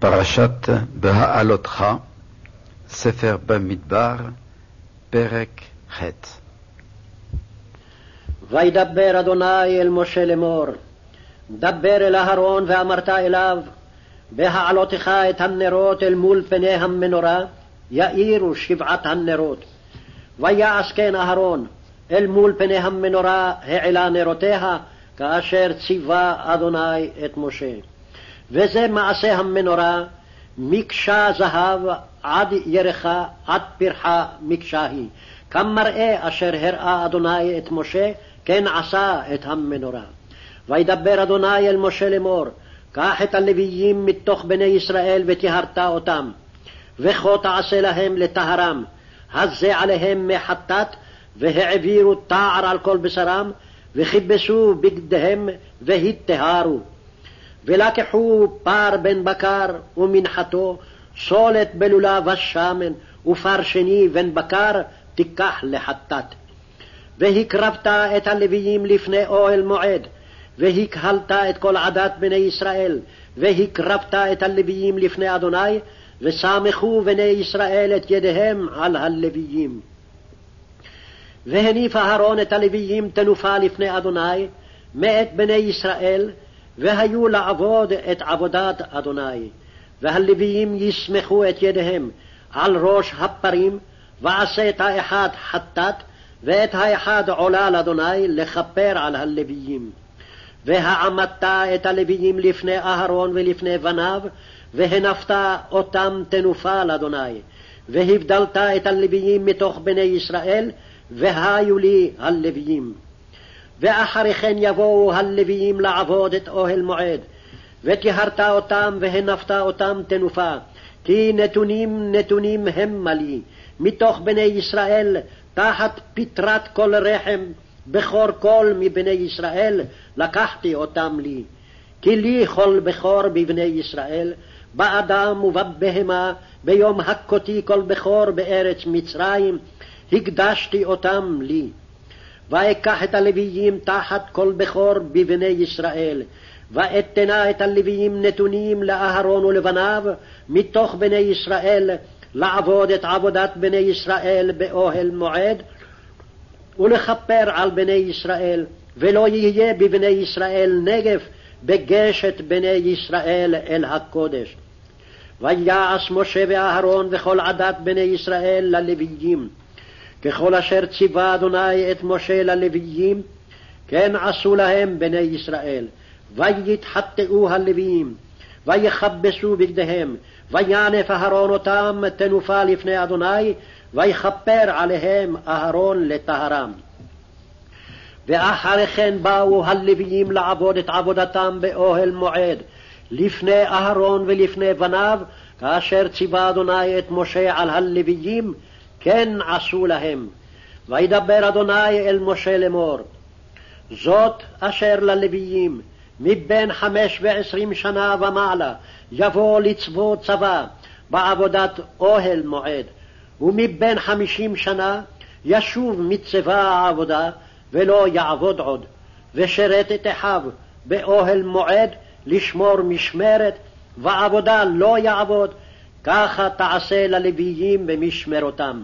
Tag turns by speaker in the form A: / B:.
A: פרשת בהעלותך, ספר במדבר, פרק ח'
B: וידבר אדוני אל משה לאמור, דבר אל אהרון ואמרת אליו, בהעלותך את הנרות אל מול פני המנורה, יאירו שבעת הנרות. ויעש כן אהרון, אל מול פני המנורה העלה נרותיה, כאשר ציווה אדוני את משה. וזה מעשה המנורה, מקשה זהב עד ירחה, עד פרחה מקשה היא. כמראה אשר הראה אדוני את משה, כן עשה את המנורה. וידבר אדוני אל משה לאמור, קח את הלוויים מתוך בני ישראל וטהרת אותם, וכה תעשה להם לטהרם, הזה עליהם מחטאת, והעבירו תער על כל בשרם, וכיבסו בגדיהם והיטהרו. ולקחו פר בן בקר ומנחתו, סולת בלולה ושמן, ופר שני בן בקר תיקח לחטאת. והקרבת את הלוויים לפני אוהל מועד, והקהלת את כל עדת בני ישראל, והקרבת את הלוויים לפני אדוני, וסמכו בני ישראל את ידיהם על הלוויים. והניף אהרון את הלוויים תנופה לפני אדוני, מאת בני ישראל, והיו לעבוד את עבודת אדוני. והלוויים יסמכו את ידיהם על ראש הפרים, ועשה את האחד חטאת, ואת האחד עולה לאדוני לכפר על הלוויים. והעמדת את הלוויים לפני אהרון ולפני בניו, והנפת אותם תנופה לאדוני. והבדלת את הלוויים מתוך בני ישראל, והיו לי הלוויים. ואחרי כן יבואו הלוויים לעבוד את אוהל מועד, וטיהרת אותם והנפת אותם תנופה, כי נתונים נתונים המה לי, מתוך בני ישראל, תחת פטרת כל רחם, בכור קול מבני ישראל, לקחתי אותם לי. כי לי כל בכור בבני ישראל, באדם ובבהמה, ביום הכותי כל בכור בארץ מצרים, הקדשתי אותם לי. ואקח את הלוויים תחת כל בכור בבני ישראל, ואתנה את הלוויים נתונים לאהרון ולבניו מתוך בני ישראל, לעבוד את עבודת בני ישראל באוהל מועד, ולכפר על בני ישראל, ולא יהיה בבני ישראל נגף בגשת בני ישראל אל הקודש. ויעש משה ואהרון וכל עדת בני ישראל ללוויים, ככל אשר ציווה אדוני את משה ללוויים, כן עשו להם בני ישראל. ויתחטאו הלוויים, ויכבסו בגדיהם, וינף אהרון אותם תנופה לפני אדוני, ויכפר עליהם אהרון לטהרם. ואחרי כן באו הלוויים לעבוד את עבודתם באוהל מועד, לפני אהרון ולפני בניו, כאשר ציווה אדוני את משה על הלוויים, כן עשו להם. וידבר אדוני אל משה לאמור, זאת אשר ללוויים, מבין חמש ועשרים שנה ומעלה, יבוא לצבוא צבא בעבודת אוהל מועד, ומבין חמישים שנה ישוב מצבא העבודה, ולא יעבוד עוד, ושרת את אחיו באוהל מועד לשמור משמרת, ועבודה לא יעבוד, ככה תעשה ללוויים במשמרותם.